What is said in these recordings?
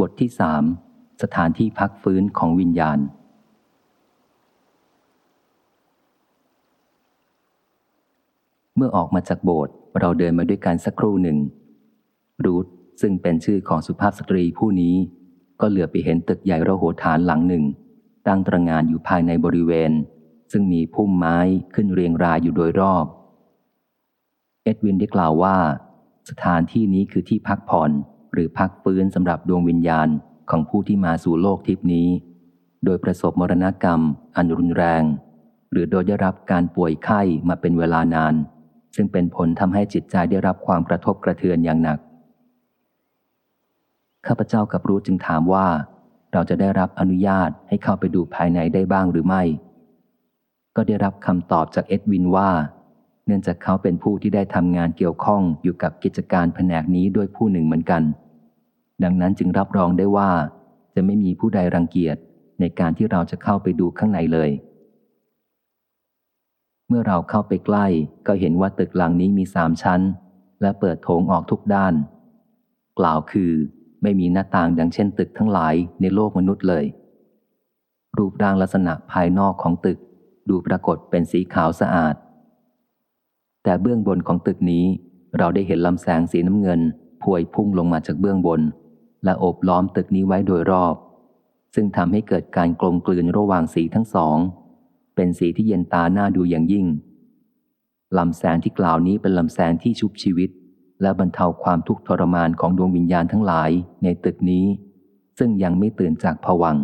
บทที่สามสถานที่พักฟื้นของวิญญาณ เมื่อออกมาจากโบสถ์เราเดินมาด้วยกันสักครู่หนึ่ง รูทซึ่งเป็นชื่อของสุภาพสตรีผู้นี้ ก็เหลือไปเห็นตึกใหญ่ระโหฐานหลังหนึ่ง ตั้งตระงานอยู่ภายในบริเวณ ซึ่งมีพุ่มไม้ขึ้นเรียงรายอยู่โดยรอบ เอ็ดวินได้กล่าวว่า สถานที่นี้คือที่พักผ่อน หรือพักฟื้นสำหรับดวงวิญญาณของผู้ที่มาสู่โลกทิพนี้ โดยประสบมรณกรรม อันรุนแรง หรือโดยได้รับการป่วยไข้มาเป็นเวลานาน ซึ่งเป็นผลทำให้จิตใจได้รับความกระทบกระเทือนอย่างหนัก ข้าพเจ้ากับรู้จึงถามว่า เราจะได้รับอนุญาตให้เข้าไปดูภายในได้บ้างหรือไม่ ก็ได้รับคำตอบจากเอ็ดวินว่า เนื่องจากเขาเป็นผู้ที่ได้ทำงานเกี่ยวข้องอยู่กับกิจการแผนกนี้ด้วยผู้หนึ่งเหมือนกัน ดังนั้นจึงรับรองได้ว่า จะไม่มีผู้ใดรังเกียจในการที่เราจะเข้าไปดูข้างในเลย เมื่อเราเข้าไปใกล้ก็เห็นว่าตึกหลังนี้มีสามชั้น และเปิดโถงออกทุกด้าน กล่าวคือไม่มีหน้าต่างดังเช่นตึกทั้งหลายในโลกมนุษย์เลย รูปร่างลักษณะภายนอกของตึก ดูปรากฏเป็นสีขาวสะอาด แต่เบื้องบนของตึกนี้ เราได้เห็นลำแสงสีน้ำเงินพวยพุ่งลงมาจากเบื้องบน และโอบล้อมตึกนี้ไว้โดยรอบ ซึ่งทำให้เกิดการกลมกลืนระหว่างสีทั้งสอง เป็นสีที่เย็นตาหน้าดูอย่างยิ่งลำแสงที่กล่าวนี้เป็นลำแสงที่ชุบชีวิต และบรรเทาความทุกข์ทรมานของดวงวิญญาณทั้งหลายในตึกนี้ ซึ่งยังไม่ตื่นจากผวัง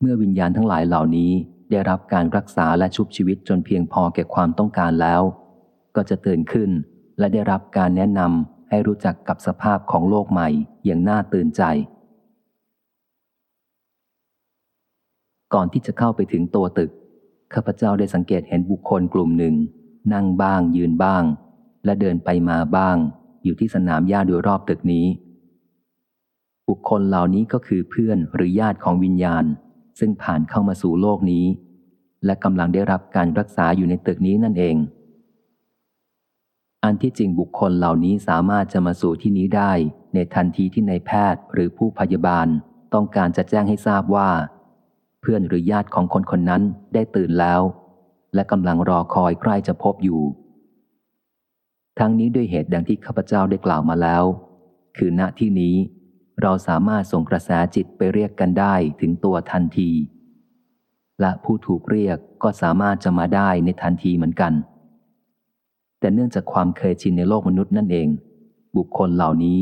เมื่อวิญญาณทั้งหลายเหล่านี้ ได้รับการรักษาและชุบชีวิตจนเพียงพอแก่ความต้องการแล้ว ก็จะตื่นขึ้นและได้รับการแนะนำให้รู้จักกับสภาพของโลกใหม่อย่างน่าตื่นใจ ก่อนที่จะเข้าไปถึงตัวตึกข้าพเจ้าได้สังเกตเห็นบุคคลกลุ่มหนึ่ง นั่งบ้าง ยืนบ้าง และเดินไปมาบ้าง อยู่ที่สนามหญ้าโดยรอบตึกนี้ บุคคลเหล่านี้ก็คือเพื่อนหรือญาติของวิญญาณ ซึ่งผ่านเข้ามาสู่โลกนี้ และกำลังได้รับการรักษาอยู่ในตึกนี้นั่นเอง อันที่จริงบุคคลเหล่านี้สามารถจะมาสู่ที่นี้ได้ ในทันทีที่ในแพทย์หรือผู้พยาบาลต้องการจะแจ้งให้ทราบว่า เพื่อนหรือญาติของคนคนนั้นได้ตื่นแล้ว และกำลังรอคอยใกล้จะพบอยู่ ทั้งนี้ด้วยเหตุดังที่ข้าพเจ้าได้กล่าวมาแล้ว คือณที่นี้ เราสามารถส่งกระแสจิตไปเรียกกันได้ถึงตัวทันที และผู้ถูกเรียกก็สามารถจะมาได้ในทันทีเหมือนกัน แต่เนื่องจากความเคยชินในโลกมนุษย์นั่นเอง บุคคลเหล่านี้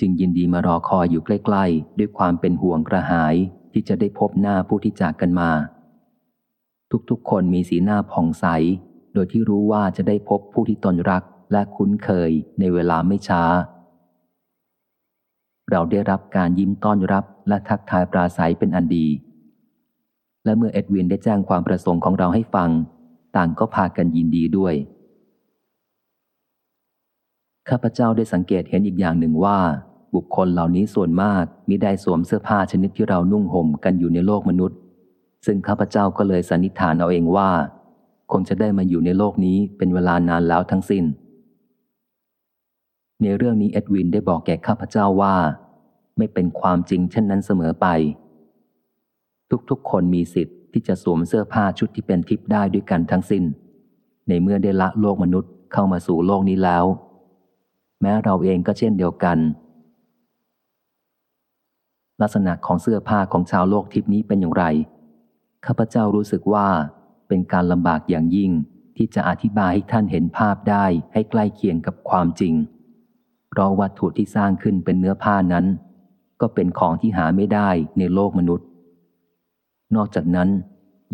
จึงยินดีมารอคอยอยู่ใกล้ ๆ ด้วยความเป็นห่วงกระหายที่จะได้พบหน้าผู้ที่จากกันมา ทุกๆ คนมีสีหน้าผ่องใส โดยที่รู้ว่าจะได้พบผู้ที่ตนรักและคุ้นเคยในเวลาไม่ช้า เราได้รับการยิ้มต้อนรับและทักทายปราศัยเป็นอันดี และเมื่อเอ็ดวินได้แจ้งความประสงค์ของเราให้ฟัง ต่างก็พากันยินดีด้วย ข้าพเจ้าได้สังเกตเห็นอีกอย่างหนึ่งว่า บุคคลเหล่านี้ส่วนมากมิได้สวมเสื้อผ้าชนิดที่เรานุ่งห่มกันอยู่ในโลกมนุษย์ ซึ่งข้าพเจ้าก็เลยสันนิษฐานเอาเองว่า คงจะได้มาอยู่ในโลกนี้เป็นเวลานานแล้วทั้งสิน้น ในเรื่องนี้เอ็ดวินได้บอกแก่ข้าพเจ้าว่า ไม่เป็นความจริงเช่นนั้นเสมอไป ทุกๆ คนมีสิทธิ์ที่จะสวมเสื้อผ้าชุดที่เป็นทิพย์ได้ด้วยกันทั้งสิน้น ในเมื่อได้ละโลกมนุษย์เข้ามาสู่โลกนี้แล้ว แม้เราเองก็เช่นเดียวกัน ลักษณะของเสื้อผ้าของชาวโลกทิพนี้เป็นอย่างไรข้าพเจ้ารู้สึกว่าเป็นการลำบากอย่างยิ่งที่จะอธิบายให้ท่านเห็นภาพได้ให้ใกล้เคียงกับความจริง ราะวัตถุที่สร้างขึ้นเป็นเนื้อผ้านั้น ก็เป็นของที่หาไม่ได้ในโลกมนุษย์ นอกจากนั้น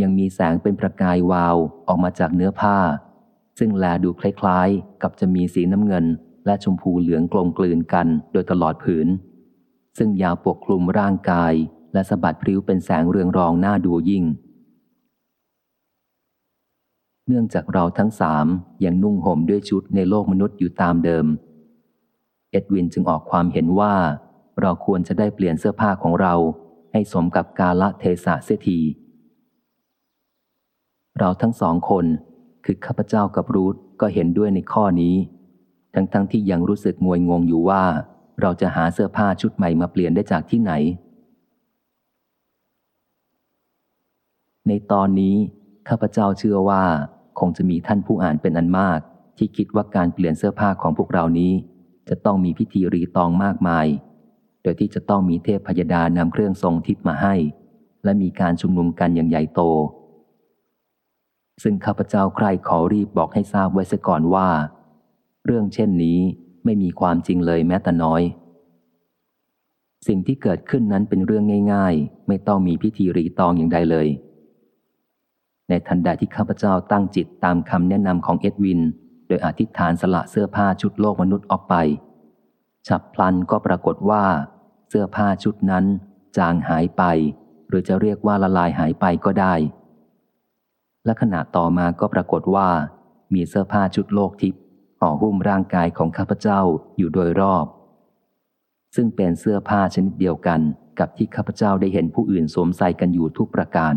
ยังมีแสงเป็นประกายวาวออกมาจากเนื้อผ้า ซึ่งแลดูคล้ายๆ กับจะมีสีน้ำเงิน และชมพูเหลืองกลมกลืนกันโดยตลอดผืน ซึ่งยาวปกคลุมร่างกาย และสะบัดพริ้วเป็นแสงเรืองรองน้าดูยิ่ง เนื่องจากเราทั้งสามยังนุ่งห่มด้วยชุดในโลกมนุษย์อยู่ตามเดิม เอ็ดวินจึงออกความเห็นว่า เราควรจะได้เปลี่ยนเสื้อผ้าของเรา ให้สมกับกาละเทศะเสียที เราทั้งสองคนคือข้าพเจ้ากับรูทก็เห็นด้วยในข้อนี้ ทั้งๆทที่ยังรู้สึกงวยงงอยู่ว่า เราจะหาเสื้อผ้าชุดใหม่มาเปลี่ยนได้จากที่ไหน ในตอนนี้ข้าพเจ้าเชื่อว่า คงจะมีท่านผู้อ่านเป็นอันมาก ที่คิดว่าการเปลี่ยนเสื้อผ้าของพวกเรานี้ จะต้องมีพิธีรีตองมากมาย โดยที่จะต้องมีเทพพยดานำเครื่องทรงทิพย์มาให้ และมีการชุมนุมกันอย่างใหญ่โต ซึ่งข้าพเจ้าใคร่ขอรีบบอกให้ทราบไว้ซะก่อนว่า เรื่องเช่นนี้ไม่มีความจริงเลยแม้แต่น้อย สิ่งที่เกิดขึ้นนั้นเป็นเรื่องง่าย ๆ ไม่ต้องมีพิธีรีตองอย่างใดเลย ในทันใดที่ข้าพเจ้าตั้งจิตตามคำแนะนำของเอ็ดวิน ดยอธิษฐานสละเสื้อผ้าชุดโลกมนุษย์ออกไป ฉับพลันก็ปรากฏว่า เสื้อผ้าชุดนั้น จางหายไป หรือจะเรียกว่าละลายหายไปก็ได้ และขณะต่อมาก็ปรากฏว่า มีเสื้อผ้าชุดโลกทิพย์ห่อหุ้มร่างกายของข้าพเจ้าอยู่โดยรอบ ซึ่งเป็นเสื้อผ้าชนิดเดียวกันกับที่ข้าพเจ้าได้เห็นผู้อื่นสวมใส่กันอยู่ทุกประการ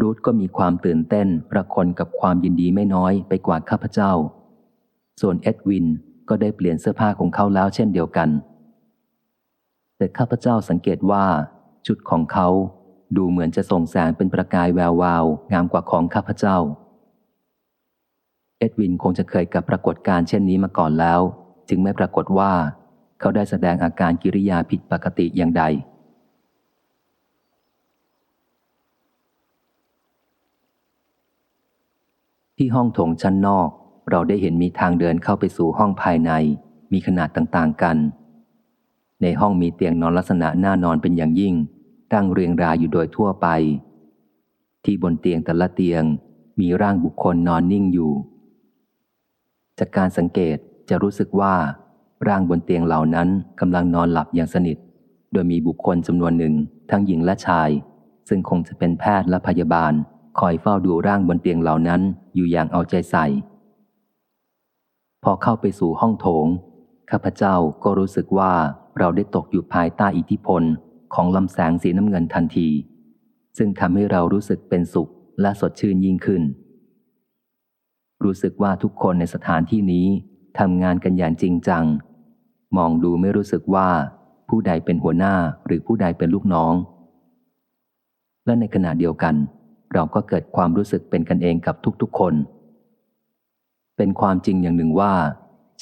รูทก็มีความตื่นเต้นประคนกับความยินดีไม่น้อยไปกว่าข้าพเจ้า ส่วนเอ็ดวินก็ได้เปลี่ยนเสื้อผ้าของเขาแล้วเช่นเดียวกัน แต่ข้าพเจ้าสังเกตว่า ชุดของเขาดูเหมือนจะส่งแสงเป็นประกายแวววาว งามกว่าของข้าพเจ้า เอ็ดวินคงจะเคยกับปรากฏการเช่นนี้มาก่อนแล้ว จึงไม่ปรากฏว่า เขาได้แสดงอาการกิริยาผิดปกติอย่างใด ที่ห้องโถงชั้นนอก เราได้เห็นมีทางเดินเข้าไปสู่ห้องภายใน มีขนาดต่างๆกัน ในห้องมีเตียงนอนลักษณะหน่านอนเป็นอย่างยิ่ง ตั้งเรียงรายอยู่โดยทั่วไป ที่บนเตียงแต่ละเตียง มีร่างบุคคลนอนนิ่งอยู่ จากการสังเกตจะรู้สึกว่า ร่างบนเตียงเหล่านั้นกำลังนอนหลับอย่างสนิท โดยมีบุคคลจำนวนหนึ่งทั้งหญิงและชาย ซึ่งคงจะเป็นแพทย์และพยาบาล คอยเฝ้าดูร่างบนเตียงเหล่านั้นอยู่อย่างเอาใจใส่ พอเข้าไปสู่ห้องโถง ข้าพเจ้าก็รู้สึกว่าเราได้ตกอยู่ภายใต้อิทธิพลของลำแสงสีน้ำเงินทันที ซึ่งทำให้เรารู้สึกเป็นสุขและสดชื่นยิ่งขึ้น รู้สึกว่าทุกคนในสถานที่นี้ทำงานกันอย่างจริงจัง มองดูไม่รู้สึกว่าผู้ใดเป็นหัวหน้าหรือผู้ใดเป็นลูกน้อง และในขณะเดียวกัน เราก็เกิดความรู้สึกเป็นกันเองกับทุกๆคน เป็นความจริงอย่างหนึ่งว่า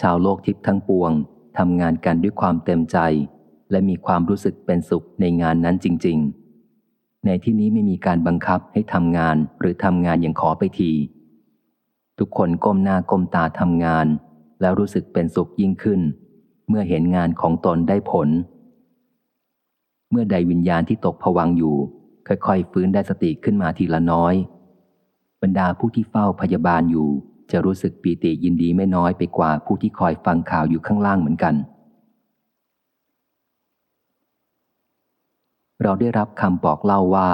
ชาวโลกทิพย์ทั้งปวงทำงานกันด้วยความเต็มใจ และมีความรู้สึกเป็นสุขในงานนั้นจริง ๆ ในที่นี้ไม่มีการบังคับให้ทำงานหรือทำงานอย่างขอไปที ทุกคนก้มหน้าก้มตาทำงาน แล้วรู้สึกเป็นสุขยิ่งขึ้น เมื่อเห็นงานของตนได้ผล เมื่อใดวิญญาณที่ตกผวังอยู่ ค่อยๆฟื้นได้สติขึ้นมาทีละน้อย บรรดาผู้ที่เฝ้าพยาบาลอยู่ จะรู้สึกปีติยินดีไม่น้อยไปกว่าผู้ที่คอยฟังข่าวอยู่ข้างล่างเหมือนกัน เราได้รับคำบอกเล่าว่า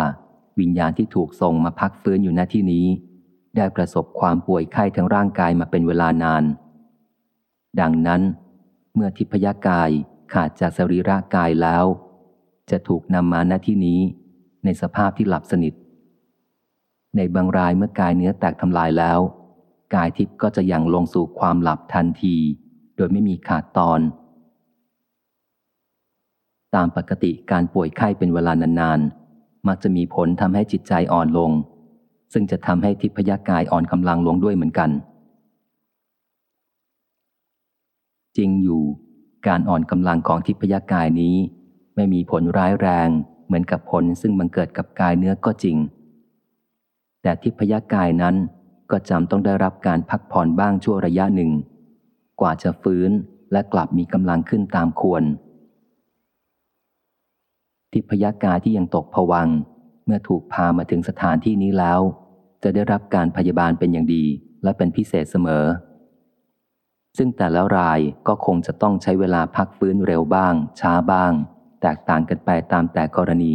วิญญาณที่ถูกส่งมาพักฟื้นอยู่ณที่นี้ ได้ประสบความป่วยไข้ทั้งร่างกายมาเป็นเวลานาน ดังนั้น เมื่อทิพยากายขาดจากสรีระกายแล้ว จะถูกนำมาณที่นี้ ในสภาพที่หลับสนิท ในบางรายเมื่อกายเนื้อแตกทำลายแล้ว กายทิพย์ก็จะยังลงสู่ความหลับทันที โดยไม่มีขาดตอน ตามปกติการป่วยไข้เป็นเวลานานๆ มักจะมีผลทำให้จิตใจอ่อนลง ซึ่งจะทำให้ทิพยากายอ่อนกำลังลงด้วยเหมือนกัน จริงอยู่ การอ่อนกำลังของทิพยากายนี้ไม่มีผลร้ายแรง เหมือนกับผลซึ่งบังเกิดกับกายเนื้อก็จริง แต่ทิพยากายนั้นก็จำต้องได้รับการพักผ่อนบ้างชั่วระยะหนึ่ง กว่าจะฟื้นและกลับมีกำลังขึ้นตามควร ทิพยากายที่ยังตกผวังเมื่อถูกพามาถึงสถานที่นี้แล้ว จะได้รับการพยาบาลเป็นอย่างดีและเป็นพิเศษเสมอ ซึ่งแต่ละรายก็คงจะต้องใช้เวลาพักฟื้นเร็วบ้าง ช้าบ้าง แตกต่างกันไปตามแต่กรณี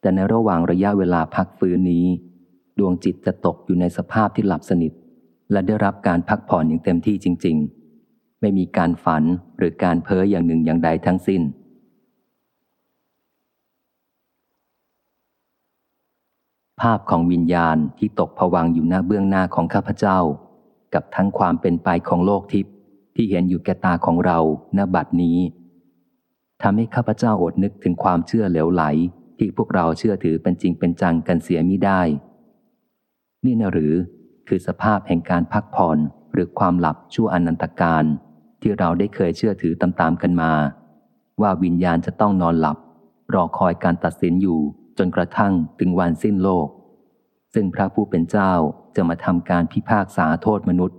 แต่ในระหว่างระยะเวลาพักฟื้นนี้ ดวงจิตจะตกอยู่ในสภาพที่หลับสนิท และได้รับการพักผ่อนอย่างเต็มที่จริง ๆ ไม่มีการฝันหรือการเพ้ออย่างหนึ่งอย่างใดทั้งสิ้น ภาพของวิญญาณที่ตกผวังอยู่หน้าเบื้องหน้าของข้าพเจ้า กับทั้งความเป็นไปของโลกทิพย์ที่เห็นอยู่แก่ตาของเราณบัดนี้ ทำให้ข้าพเจ้าอดนึกถึงความเชื่อเหลวไหล ที่พวกเราเชื่อถือเป็นจริงเป็นจังกันเสียมิได้ นี่นะหรือคือสภาพแห่งการพักผ่อนหรือความหลับชั่วอนันตการที่เราได้เคยเชื่อถือตามๆกันมา ว่าวิญญาณจะต้องนอนหลับ รอคอยการตัดสินอยู่จนกระทั่งถึงวันสิ้นโลก ซึ่งพระผู้เป็นเจ้าจะมาทำการพิพากษาโทษมนุษย์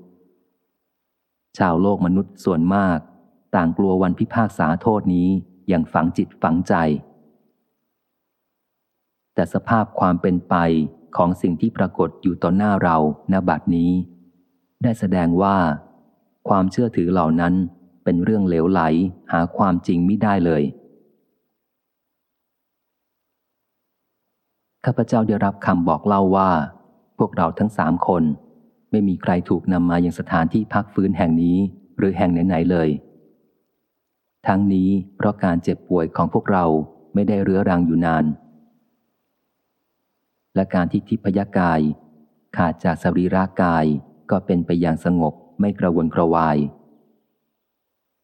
ชาวโลกมนุษย์ส่วนมาก ต่างกลัววันพิพากษาโทษนี้ อย่างฝังจิตฝังใจ แต่สภาพความเป็นไปของสิ่งที่ปรากฏอยู่ต่อหน้าเราณบัดนี้ ได้แสดงว่า ความเชื่อถือเหล่านั้นเป็นเรื่องเหลวไหลหาความจริงไม่ได้เลยข้าพเจ้าได้รับคำบอกเล่าว่า พวกเราทั้งสามคน ไม่มีใครถูกนำมายังสถานที่พักฟื้นแห่งนี้ หรือแห่งไหนๆเลย ทั้งนี้เพราะการเจ็บป่วยของพวกเราไม่ได้เรื้อรังอยู่นาน และการที่ทิพยกาย ขาดจากสรีรากายก็เป็นไปอย่างสงบไม่กระวนกระวาย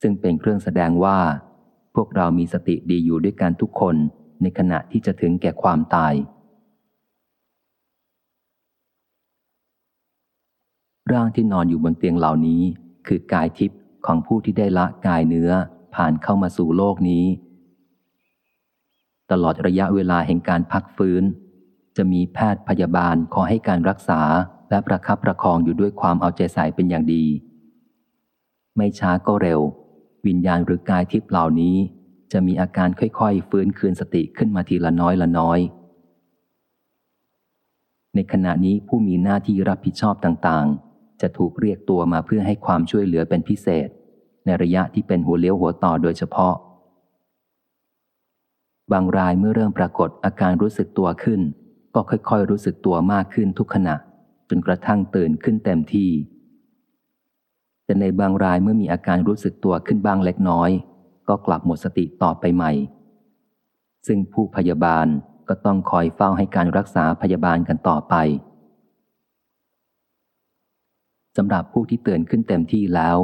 ซึ่งเป็นเครื่องแสดงว่า พวกเรามีสติดีอยู่ด้วยกันทุกคนในขณะที่จะถึงแก่ความตาย ร่างที่นอนอยู่บนเตียงเหล่านี้คือกายทิพย์ของผู้ที่ได้ละกายเนื้อ ผ่านเข้ามาสู่โลกนี้ ตลอดระยะเวลาแห่งการพักฟื้น จะมีแพทย์พยาบาลขอให้การรักษาและประคับประคองอยู่ด้วยความเอาใจใส่เป็นอย่างดี ไม่ช้าก็เร็ว วิญญาณหรือกายทิพย์เหล่านี้ จะมีอาการค่อยๆ ฟื้นคืนสติขึ้นมาทีละน้อยละน้อย ในขณะนี้ผู้มีหน้าที่รับผิดชอบต่างๆ จะถูกเรียกตัวมาเพื่อให้ความช่วยเหลือเป็นพิเศษ ในระยะที่เป็นหัวเลี้ยวหัวต่อโดยเฉพาะ บางรายเมื่อเริ่มปรากฏอาการรู้สึกตัวขึ้น ก็ค่อยๆ รู้สึกตัวมากขึ้นทุกขณะ จนกระทั่งตื่นขึ้นเต็มที่ แต่ในบางรายเมื่อมีอาการรู้สึกตัวขึ้นบ้างเล็กน้อย ก็กลับหมดสติต่อไปใหม่ ซึ่งผู้พยาบาลก็ต้องคอยเฝ้าให้การรักษาพยาบาลกันต่อไปสำหรับผู้ที่เตือนขึ้นเต็มที่แล้ว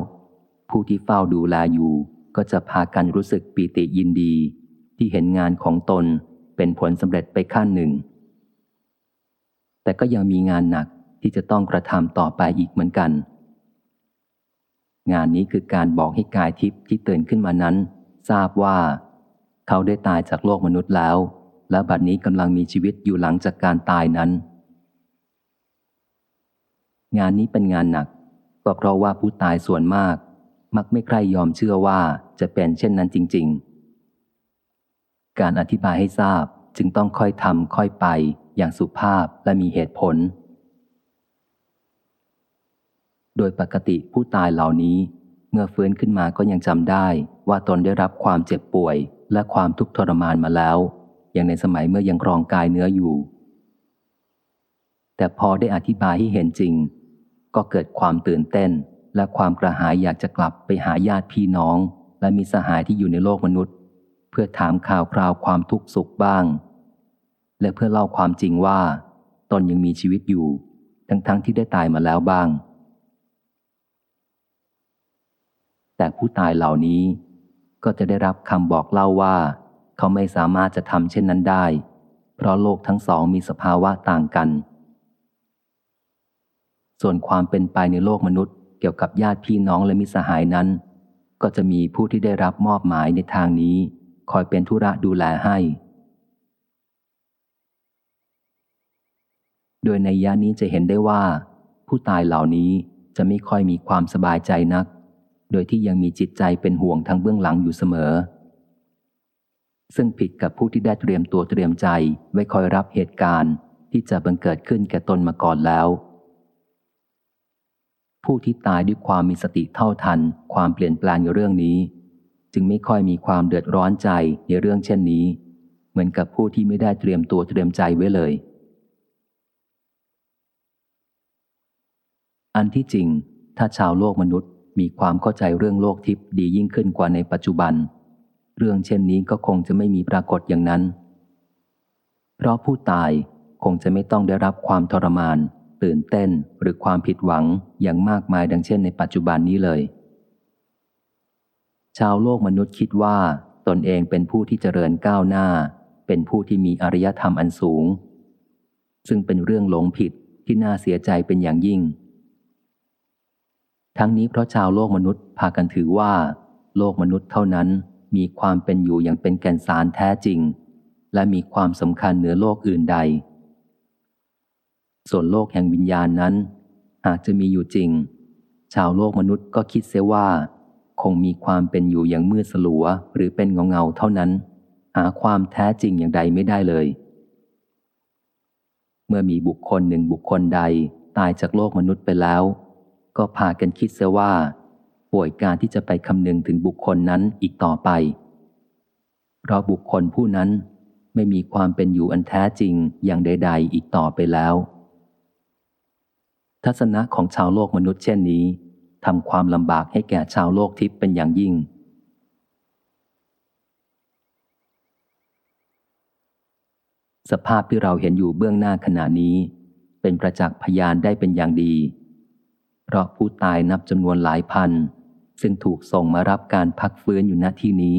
ผู้ที่เฝ้าดูแลอยู่ก็จะพากันรู้สึกปีติยินดี ที่เห็นงานของตนเป็นผลสำเร็จไปขั้นหนึ่ง แต่ก็ยังมีงานหนักที่จะต้องกระทำต่อไปอีกเหมือนกัน งานนี้คือการบอกให้กายทิพย์ที่เตือนขึ้นมานั้น ทราบว่า เขาได้ตายจากโลกมนุษย์แล้ว และบัดนี้กำลังมีชีวิตอยู่หลังจากการตายนั้น งานนี้เป็นงานหนักก็เพราะว่าผู้ตายส่วนมาก มักไม่ใครยอมเชื่อว่าจะเป็นเช่นนั้นจริง ๆ การอธิบายให้ทราบจึงต้องค่อยทำค่อยไปอย่างสุภาพและมีเหตุผล โดยปกติผู้ตายเหล่านี้ เมื่อฟื้นขึ้นมาก็ยังจำได้ว่าตนได้รับความเจ็บป่วยและความทุกข์ทรมานมาแล้ว อย่างในสมัยเมื่อยังครองกายเนื้ออยู่ แต่พอได้อธิบายให้เห็นจริง ก็เกิดความตื่นเต้น และความกระหายอยากจะกลับไปหาญาติพี่น้อง และมีสหายที่อยู่ในโลกมนุษย์ เพื่อถามข่าวคราวความทุกข์สุขบ้าง และเพื่อเล่าความจริงว่า ตนยังมีชีวิตอยู่ ทั้งๆทที่ได้ตายมาแล้วบ้าง แต่ผู้ตายเหล่านี้ก็จะได้รับคำบอกเล่าว่า เขาไม่สามารถจะทำเช่นนั้นได้ เพราะโลกทั้งสองมีสภาวะต่างกัน ส่วนความเป็นไปในโลกมนุษย์ เกี่ยวกับญาติพี่น้องและมิสหายนั้น ก็จะมีผู้ที่ได้รับมอบหมายในทางนี้ คอยเป็นธุระดูแลให้ โดยในยานี้จะเห็นได้ว่า ผู้ตายเหล่านี้จะไม่ค่อยมีความสบายใจนัก โดยที่ยังมีจิตใจเป็นห่วงทางเบื้องหลังอยู่เสมอ ซึ่งผิดกับผู้ที่ได้เตรียมตัวเตรียมใจไว้คอยรับเหตุการณ์ที่จะบังเกิดขึ้นแก่ตนมาก่อนแล้ว ผู้ที่ตายด้วยความมีสติเท่าทัน ความเปลี่ยนแปลงในเรื่องนี้ จึงไม่ค่อยมีความเดือดร้อนใจในเรื่องเช่นนี้ เหมือนกับผู้ที่ไม่ได้เตรียมตัวเตรียมใจไว้เลย อันที่จริง ถ้าชาวโลกมนุษย์มีความเข้าใจเรื่องโลกทิพย์ดียิ่งขึ้นกว่าในปัจจุบัน เรื่องเช่นนี้ก็คงจะไม่มีปรากฏอย่างนั้น เพราะผู้ตายคงจะไม่ต้องได้รับความทรมาน ตื่นเต้นหรือความผิดหวังอย่างมากมายดังเช่นในปัจจุบันนี้เลย ชาวโลกมนุษย์คิดว่า ตนเองเป็นผู้ที่เจริญก้าวหน้า เป็นผู้ที่มีอารยธรรมอันสูง ซึ่งเป็นเรื่องหลงผิดที่น่าเสียใจเป็นอย่างยิ่ง ทั้งนี้เพราะชาวโลกมนุษย์พากันถือว่า โลกมนุษย์เท่านั้นมีความเป็นอยู่อย่างเป็นแก่นสารแท้จริง และมีความสำคัญเหนือโลกอื่นใด ส่วนโลกแห่งวิญญาณนั้น หากจะมีอยู่จริง ชาวโลกมนุษย์ก็คิดเสียว่า คงมีความเป็นอยู่อย่างมืดสลัวหรือเป็นเงาเงาเท่านั้น หาความแท้จริงอย่างใดไม่ได้เลย เมื่อมีบุคคลหนึ่งบุคคลใดตายจากโลกมนุษย์ไปแล้ว ก็พากันคิดเสียว่าป่วยการที่จะไปคำนึงถึงบุคคลนั้นอีกต่อไป เพราะบุคคลผู้นั้นไม่มีความเป็นอยู่อันแท้จริงอย่างใด ๆ อีกต่อไปแล้ว ทัศนะของชาวโลกมนุษย์เช่นนี้ทำความลำบากให้แก่ชาวโลกทิพย์เป็นอย่างยิ่ง สภาพที่เราเห็นอยู่เบื้องหน้าขณะนี้ เป็นประจักษ์พยานได้เป็นอย่างดี เพราะผู้ตายนับจำนวนหลายพัน ซึ่งถูกส่งมารับการพักฟื้นอยู่ณที่นี้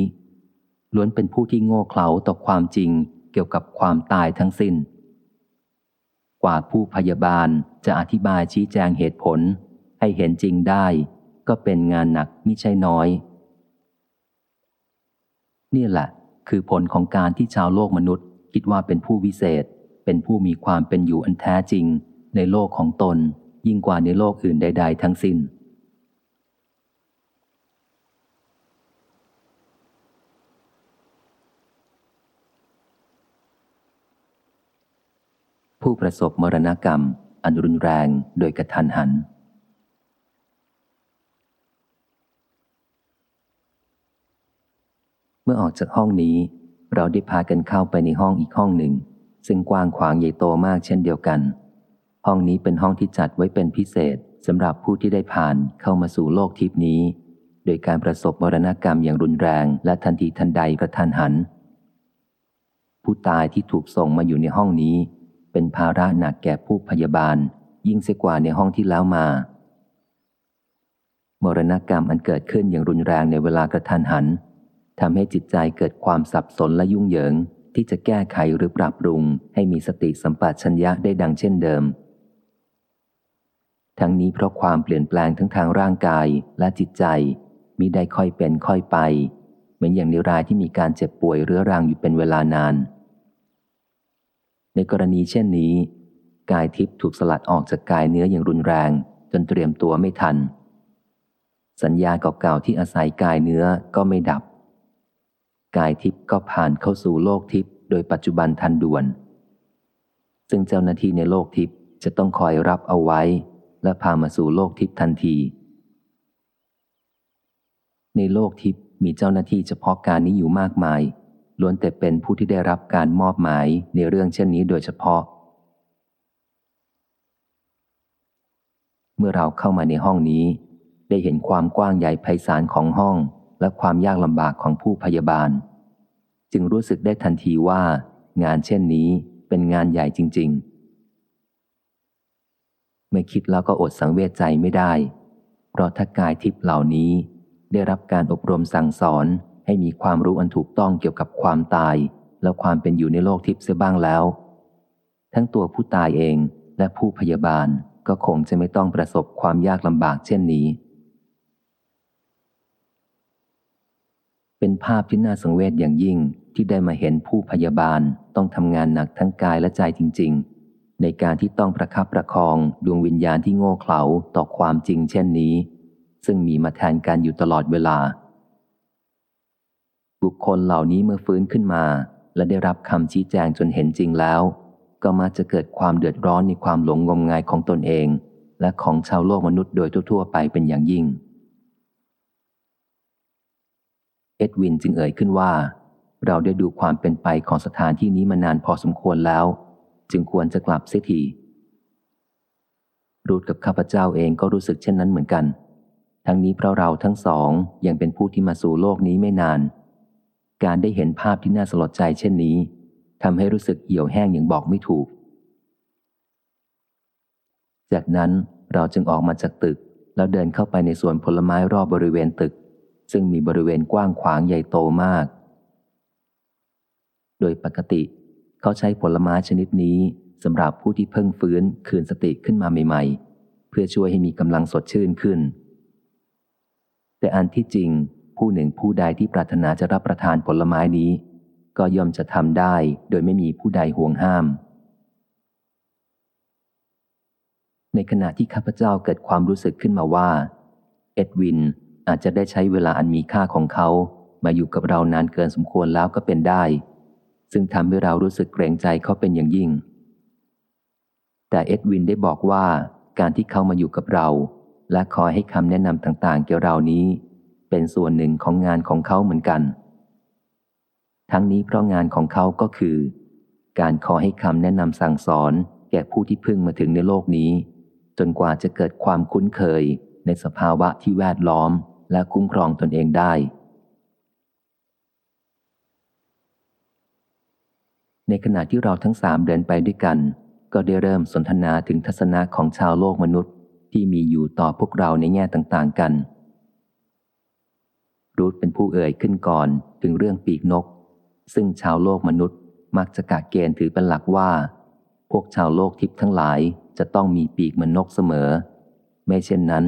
ล้วนเป็นผู้ที่โง่เขลาต่อความจริงเกี่ยวกับความตายทั้งสิน้น กว่าผู้พยาบาล จะอธิบายชี้แจงเหตุผล ให้เห็นจริงได้ ก็เป็นงานหนักมิใช่น้อย นี่แหละ คือผลของการที่ชาวโลกมนุษย์ คิดว่าเป็นผู้วิเศษ เป็นผู้มีความเป็นอยู่อันแท้จริง ในโลกของตน ยิ่งกว่าในโลกอื่นใด ๆ ทั้งสิน้นผู้ประสบมรณกรรม อันรุนแรงโดยกระทันหัน เมื่อออกจากห้องนี้ เราได้พากันเข้าไปในห้องอีกห้องหนึ่ง ซึ่งกว้างขวางใหญ่โตมากเช่นเดียวกัน ห้องนี้เป็นห้องที่จัดไว้เป็นพิเศษสำหรับผู้ที่ได้ผ่านเข้ามาสู่โลกทิพนี้ โดยการประสบมรณกรรมอย่างรุนแรงและทันทีทันใดกระทันหัน ผู้ตายที่ถูกส่งมาอยู่ในห้องนี้ เป็นภาระหนักแก่ผู้พยาบาล ยิ่งเสียกว่าในห้องที่แล้วมา มรณกรรมอันเกิดขึ้นอย่างรุนแรงในเวลากระทันหันทำให้จิตใจเกิดความสับสนและยุ่งเหยิง ที่จะแก้ไขหรือปรับปรุง ให้มีสติสัมปชัญญะได้ดังเช่นเดิม ทั้งนี้เพราะความเปลี่ยนแปลงทั้งทางร่างกายและจิตใจมิได้ค่อยเป็นค่อยไป เหมือนอย่างในรายที่มีการเจ็บป่วยเรื้อรังอยู่เป็นเวลานาน ในกรณีเช่นนี้ กายทิพย์ถูกสลัดออกจากกายเนื้ออย่างรุนแรง จนเตรียมตัวไม่ทัน สัญญาเก่าๆที่อาศัยกายเนื้อก็ไม่ดับ กายทิพย์ก็ผ่านเข้าสู่โลกทิพย์โดยปัจจุบันทันด่วน ซึ่งเจ้าหน้าที่ในโลกทิพย์จะต้องคอยรับเอาไว้ และพามาสู่โลกทิพย์ทันที ในโลกทิพย์มีเจ้าหน้าที่เฉพาะการนี้อยู่มากมาย ล้วนแต่เป็นผู้ที่ได้รับการมอบหมายในเรื่องเช่นนี้โดยเฉพาะ เมื่อเราเข้ามาในห้องนี้ ได้เห็นความกว้างใหญ่ไพศาลของห้อง และความยากลำบากของผู้พยาบาล จึงรู้สึกได้ทันทีว่า งานเช่นนี้เป็นงานใหญ่จริงๆไม่คิดแล้วก็อดสังเวชใจไม่ได้ เพราะถ้ากายทิพย์เหล่านี้ได้รับการอบรมสั่งสอน ให้มีความรู้อันถูกต้องเกี่ยวกับความตาย และความเป็นอยู่ในโลกทิพย์เสียบ้างแล้ว ทั้งตัวผู้ตายเองและผู้พยาบาลก็คงจะไม่ต้องประสบความยากลำบากเช่นนี้ เป็นภาพที่น่าสังเวชอย่างยิ่งที่ได้มาเห็นผู้พยาบาลต้องทำงานหนักทั้งกายและใจจริง ๆ ในการที่ต้องประคับประคองดวงวิญญาณที่โง่เขลาต่อความจริงเช่นนี้ ซึ่งมีมาแทนการอยู่ตลอดเวลา บุคคลเหล่านี้เมื่อฟื้นขึ้นมา และได้รับคำชี้แจงจนเห็นจริงแล้ว ก็มาจะเกิดความเดือดร้อนในความหลงงมงายของตนเอง และของชาวโลกมนุษย์โดยทั่ว ๆ ไปเป็นอย่างยิ่ง เอ็ดวินจึงเอ่ยขึ้นว่า เราได้ดูความเป็นไปของสถานที่นี้มานานพอสมควรแล้ว จึงควรจะกลับเสียทีรูดกับข้าพเจ้าเองก็รู้สึกเช่นนั้นเหมือนกัน ทั้งนี้เพราะเราทั้งสองยังเป็นผู้ที่มาสู่โลกนี้ไม่นาน การได้เห็นภาพที่น่าสลดใจเช่นนี้ทำให้รู้สึกเหี่ยวแห้งอย่างบอกไม่ถูก จากนั้นเราจึงออกมาจากตึก แล้วเดินเข้าไปในสวนผลไม้รอบบริเวณตึก ซึ่งมีบริเวณกว้างขวางใหญ่โตมาก โดยปกติ เขาใช้ผลไม้ชนิดนี้สำหรับผู้ที่เพิ่งฟื้นคืนสติขึ้นมาใหม่ๆ เพื่อช่วยให้มีกำลังสดชื่นขึ้น แต่อันที่จริง ผู้หนึ่งผู้ใดที่ปรารถนาจะรับประทานผลไม้นี้ ก็ย่อมจะทำได้โดยไม่มีผู้ใดห่วงห้าม ในขณะที่ข้าพเจ้าเกิดความรู้สึกขึ้นมาว่า เอ็ดวินอาจจะได้ใช้เวลาอันมีค่าของเขามาอยู่กับเรานานเกินสมควรแล้วก็เป็นได้ ซึ่งทำให้เรารู้สึกเกรงใจเขาเป็นอย่างยิ่ง แต่เอ็ดวินได้บอกว่าการที่เขามาอยู่กับเรา และคอยให้คำแนะนำต่างๆ เกี่ยวเรานี้ เป็นส่วนหนึ่งของงานของเขาเหมือนกัน ทั้งนี้เพราะงานของเขาก็คือ การขอให้คำแนะนำสั่งสอนแก่ผู้ที่เพิ่งมาถึงในโลกนี้ จนกว่าจะเกิดความคุ้นเคยในสภาวะที่แวดล้อมและคุ้มครองตนเองได้ ในขณะที่เราทั้งสามเดินไปด้วยกัน ก็ได้เริ่มสนทนาถึงทัศนะของชาวโลกมนุษย์ ที่มีอยู่ต่อพวกเราในแง่ต่างๆกัน รูทเป็นผู้เอ่ยขึ้นก่อนถึงเรื่องปีกนก ซึ่งชาวโลกมนุษย์มักจะกะเกณฑ์ถือเป็นหลักว่า พวกชาวโลกทิพย์ทั้งหลายจะต้องมีปีกเหมือนนกเสมอ ไม่เช่นนั้น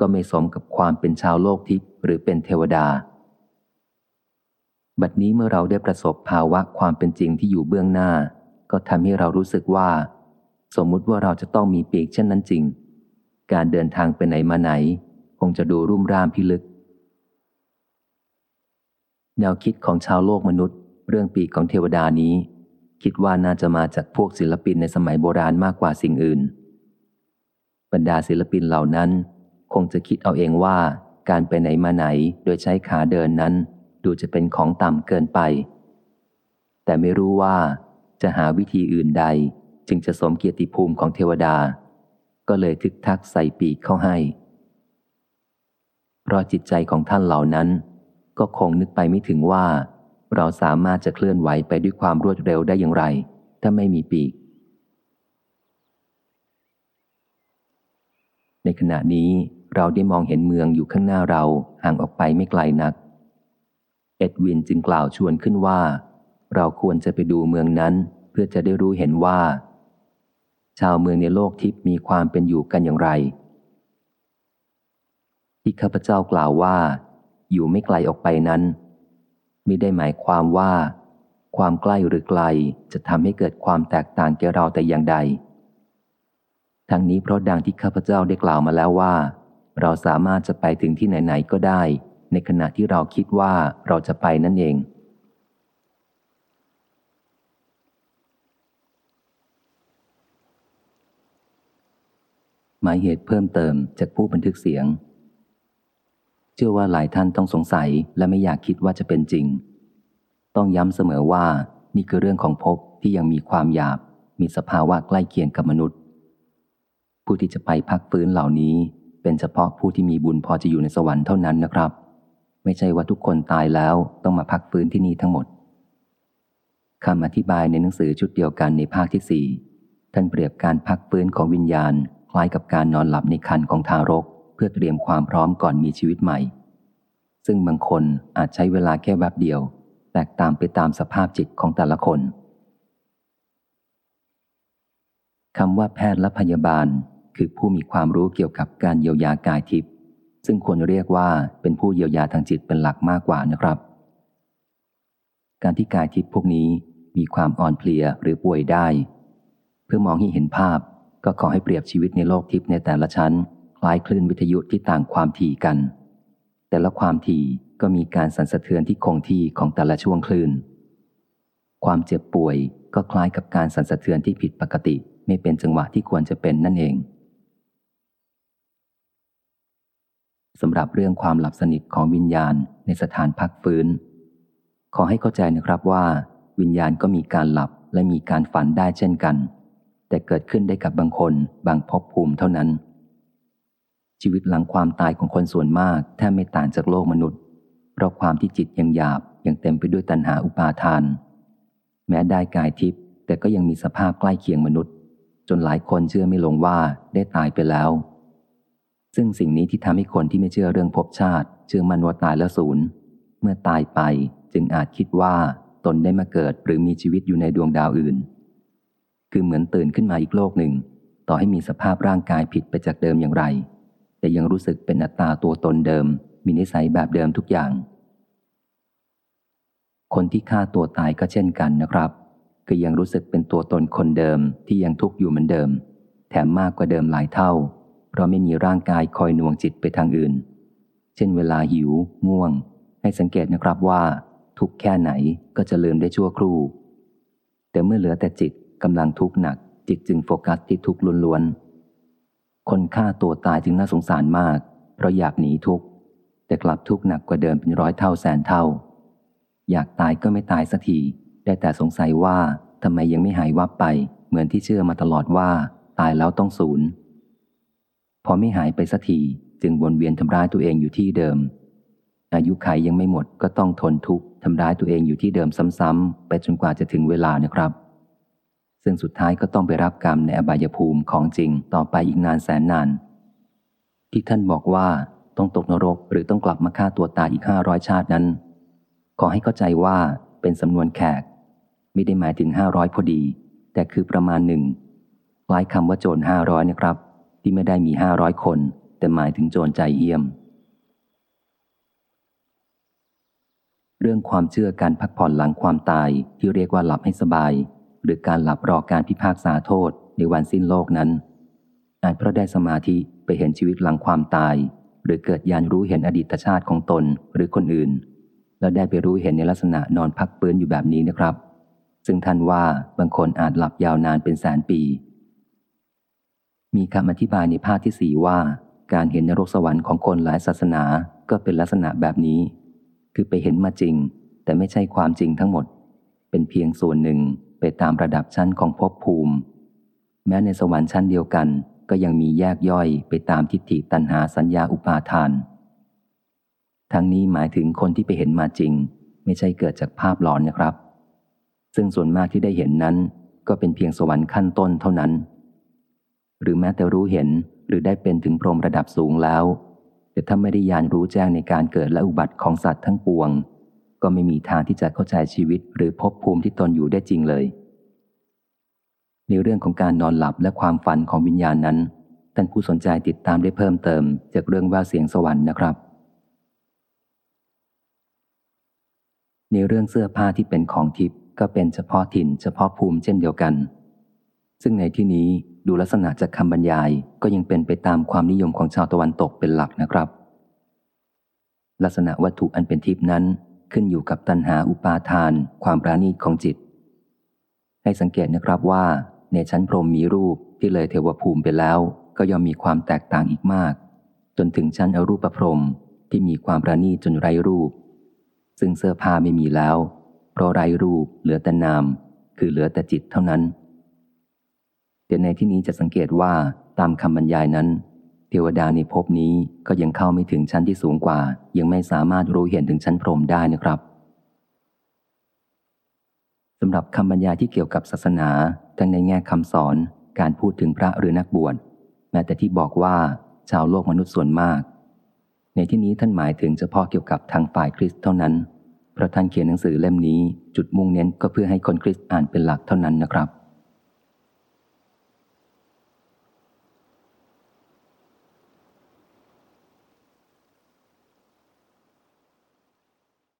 ก็ไม่สมกับความเป็นชาวโลกทิพย์หรือเป็นเทวดา บัดนี้เมื่อเราได้ประสบภาวะความเป็นจริงที่อยู่เบื้องหน้า ก็ทำให้เรารู้สึกว่า สมมุติว่าเราจะต้องมีปีกเช่นนั้นจริง การเดินทางไปไหนมาไหน คงจะดูรุ่มร่ามพิลึก แนวคิดของชาวโลกมนุษย์ เรื่องปีกของเทวดานี้ คิดว่าน่าจะมาจากพวกศิลปินในสมัยโบราณมากกว่าสิ่งอื่น บรรดาศิลปินเหล่านั้น คงจะคิดเอาเองว่าการไปไหนมาไหนโดยใช้ขาเดินนั้น ดูจะเป็นของต่ำเกินไป แต่ไม่รู้ว่าจะหาวิธีอื่นใด จึงจะสมเกียรติภูมิของเทวดา ก็เลยทึกทักใส่ปีกเข้าให้ เพราะจิตใจของท่านเหล่านั้น ก็คงนึกไปไม่ถึงว่า เราสามารถจะเคลื่อนไหวไปด้วยความรวดเร็วได้อย่างไร ถ้าไม่มีปีก ในขณะนี้เราได้มองเห็นเมืองอยู่ข้างหน้าเราห่างออกไปไม่ไกลนัก เอ็ดวินจึงกล่าวชวนขึ้นว่า เราควรจะไปดูเมืองนั้นเพื่อจะได้รู้เห็นว่า ชาวเมืองในโลกทิพย์มีความเป็นอยู่กันอย่างไร ที่ข้าพเจ้ากล่าวว่า อยู่ไม่ไกลออกไปนั้นมิได้หมายความว่า ความใกล้หรือไกลจะทำให้เกิดความแตกต่างแก่เราแต่อย่างใด ทั้งนี้เพราะดังที่ข้าพเจ้าได้กล่าวมาแล้วว่า เราสามารถจะไปถึงที่ไหน ๆ ก็ได้ ในขณะที่เราคิดว่าเราจะไปนั่นเอง หมายเหตุเพิ่มเติมจากผู้บันทึกเสียง เชื่อว่าหลายท่านต้องสงสัยและไม่อยากคิดว่าจะเป็นจริง ต้องย้ำเสมอว่านี่คือเรื่องของภพที่ยังมีความหยาบ มีสภาวะใกล้เคียงกับมนุษย์ ผู้ที่จะไปพักฟื้นเหล่านี้เป็นเฉพาะผู้ที่มีบุญพอจะอยู่ในสวรรค์เท่านั้นนะครับ ไม่ใช่ว่าทุกคนตายแล้วต้องมาพักฟื้นที่นี่ทั้งหมดคำอธิบายในหนังสือชุดเดียวกันในภาคที่สี่ท่านเปรียบการพักฟื้นของวิญญาณ คล้ายกับการนอนหลับในคันของทารก เพื่อเตรียมความพร้อมก่อนมีชีวิตใหม่ ซึ่งบางคนอาจใช้เวลาแค่แวบเดียว แตกตางไปตามสภาพจิตของแต่ละคนคำว่าแพทย์และพยาบาล คือผู้มีความรู้เกี่ยวกับการเยียวยากายทิพย์ซึ่งควรเรียกว่าเป็นผู้เยียวยาทางจิตเป็นหลักมากกว่านะครับ การที่กายทิพย์พวกนี้มีความอ่อนเพลียหรือป่วยได้ เพื่อมองให้เห็นภาพก็ขอให้เปรียบชีวิตในโลกทิพย์ในแต่ละชั้น ล้ายคลื่นวิทยุที่ต่างความถี่กัน แต่ละความถี่ก็มีการสั่นสะเทือนที่คงที่ของแต่ละช่วงคลื่น ความเจ็บป่วยก็คล้ายกับการสั่นสะเทือนที่ผิดปกติไม่เป็นจังหวะที่ควรจะเป็นนั่นเองสำหรับเรื่องความหลับสนิทของวิญญาณในสถานพักฟื้น ขอให้เข้าใจนะครับว่า วิญญาณก็มีการหลับและมีการฝันได้เช่นกัน แต่เกิดขึ้นได้กับบางคนบางภพภูมิเท่านั้น ชีวิตหลังความตายของคนส่วนมากแทบไม่ต่างจากโลกมนุษย์ เพราะความที่จิตยังหยาบยังเต็มไปด้วยตัณหาอุปาทาน แม้ได้กายทิพย์แต่ก็ยังมีสภาพใกล้เคียงมนุษย์ จนหลายคนเชื่อไม่ลงว่าได้ตายไปแล้ว ซึ่งสิ่งนี้ที่ทำให้คนที่ไม่เชื่อเรื่องภพชาติเชื่อมันว่าตายแล้วศูนย์เมื่อตายไปจึงอาจคิดว่าตนได้มาเกิดหรือมีชีวิตอยู่ในดวงดาวอื่น คือเหมือนตื่นขึ้นมาอีกโลกหนึ่ง ต่อให้มีสภาพร่างกายผิดไปจากเดิมอย่างไร แต่ยังรู้สึกเป็นอัตตาตัวตนเดิม มีนิสัยแบบเดิมทุกอย่าง คนที่ฆ่าตัวตายก็เช่นกันนะครับคือยังรู้สึกเป็นตัวตนคนเดิมที่ยังทุกข์อยู่เหมือนเดิม แถมมากกว่าเดิมหลายเท่า เพราะไม่มีร่างกายคอยหน่วงจิตไปทางอื่น เช่นเวลาหิว ง่วง ให้สังเกตนะครับว่า ทุกแค่ไหนก็จะลืมได้ชั่วครู่ แต่เมื่อเหลือแต่จิตกำลังทุกข์หนัก จิตจึงโฟกัสที่ทุกข์ล้วนๆ คนฆ่าตัวตายจึงน่าสงสารมาก เพราะอยากหนีทุกข์แต่กลับทุกข์หนักกว่าเดิมเป็นร้อยเท่าแสนเท่า อยากตายก็ไม่ตายสักทีได้แต่สงสัยว่าทำไมยังไม่หายวับไป เหมือนที่เชื่อมาตลอดว่า ตายแล้วต้องสูญพอไม่หายไปสักทีจึงวนเวียนทำร้ายตัวเองอยู่ที่เดิม อายุขัยยังไม่หมดก็ต้องทนทุกข์ทำร้ายตัวเองอยู่ที่เดิมซ้ำๆไปจนกว่าจะถึงเวลานะครับ ซึ่งสุดท้ายก็ต้องไปรับกรรมในอบายภูมิของจริงต่อไปอีกนานแสนนาน ที่ท่านบอกว่าต้องตกนรกหรือต้องกลับมาฆ่าตัวตายอีกห้าร้อยชาตินั้น ขอให้เข้าใจว่าเป็นสำนวนแขก ไม่ได้หมายถึงห้าร้อยพอดี แต่คือประมาณหนึ่งคล้ายคำว่าโจรห้าร้อยนะครับ ที่ไม่ได้มีห้าร้อยคน แต่หมายถึงโจรใจเยี่ยม เรื่องความเชื่อการพักผ่อนหลังความตายที่เรียกว่าหลับให้สบาย หรือการหลับรอการพิพากษาโทษในวันสิ้นโลกนั้น อาจเพราะได้สมาธิไปเห็นชีวิตหลังความตาย หรือเกิดยานรู้เห็นอดีตชาติของตนหรือคนอื่น แล้วได้ไปรู้เห็นในลักษณะนอนพักปื้นอยู่แบบนี้นะครับ ซึ่งท่านว่าบางคนอาจหลับยาวนานเป็นแสนปี มีคำอธิบายในภาคที่สี่ว่า การเห็นนรกสวรรค์ของคนหลายศาสนาก็เป็นลักษณะแบบนี้ คือไปเห็นมาจริง แต่ไม่ใช่ความจริงทั้งหมด เป็นเพียงส่วนหนึ่ง ไปตามระดับชั้นของภพภูมิ แม้ในสวรรค์ชั้นเดียวกัน ก็ยังมีแยกย่อยไปตามทิฏฐิตัณหาสัญญาอุปาทาน ทั้งนี้หมายถึงคนที่ไปเห็นมาจริง ไม่ใช่เกิดจากภาพหลอนนะครับ ซึ่งส่วนมากที่ได้เห็นนั้น ก็เป็นเพียงสวรรค์ขั้นต้นเท่านั้น หรือแม้แต่รู้เห็นหรือได้เป็นถึงพรหมระดับสูงแล้วแต่ถ้าไม่ได้ยานรู้แจ้งในการเกิดและอุบัติของสัตว์ทั้งปวง ก็ไม่มีทางที่จะเข้าใจชีวิตหรือภพภูมิที่ตนอยู่ได้จริงเลย ในเรื่องของการนอนหลับและความฝันของวิญญาณนั้น ท่านผู้สนใจติดตามได้เพิ่มเติม จากเรื่องว่าเสียงสวรรค์นะครับ ในเรื่องเสื้อผ้าที่เป็นของทิพย์ก็เป็นเฉพาะถิ่นเฉพาะภูมิเช่นเดียวกัน ซึ่งในที่นี้ดูลักษณะจากคำบรรยายก็ยังเป็นไปตามความนิยมของชาวตะวันตกเป็นหลักนะครับ ลักษณะวัตถุอันเป็นทิพย์นั้น ขึ้นอยู่กับตัณหาอุปาทาน ความปราณีตของจิต ให้สังเกตนะครับว่า ในชั้นพรหมมีรูปที่เลยเทวภูมิไปแล้ว ก็ย่อมมีความแตกต่างอีกมาก จนถึงชั้นอรูปพรหมที่มีความประณีตจนไร้รูป ซึ่งเสื้อผ้าไม่มีแล้ว เพราะไร้รูปเหลือแต่นาม คือเหลือแต่จิตเท่านั้นแต่ในที่นี้จะสังเกตว่าตามคำบรรยายนั้น ทวดาในภพนี้ก็ยังเข้าไม่ถึงชั้นที่สูงกว่า ยังไม่สามารถรู้เห็นถึงชั้นพรหมได้นะครับสำหรับคำบรรยายที่เกี่ยวกับศาสนาทั้งในแง่คำสอนการพูดถึงพระหรือนักบวชแม้แต่ที่บอกว่าชาวโลกมนุษย์ส่วนมาก ในที่นี้ท่านหมายถึงเฉพาะเกี่ยวกับทางฝ่ายคริสต์เท่านั้นเพราะท่านเขียนหนังสือเล่มนี้จุดมุ่งเน้นก็เพื่อให้คนคริสต์อ่านเป็นหลักเท่านั้นนะครับ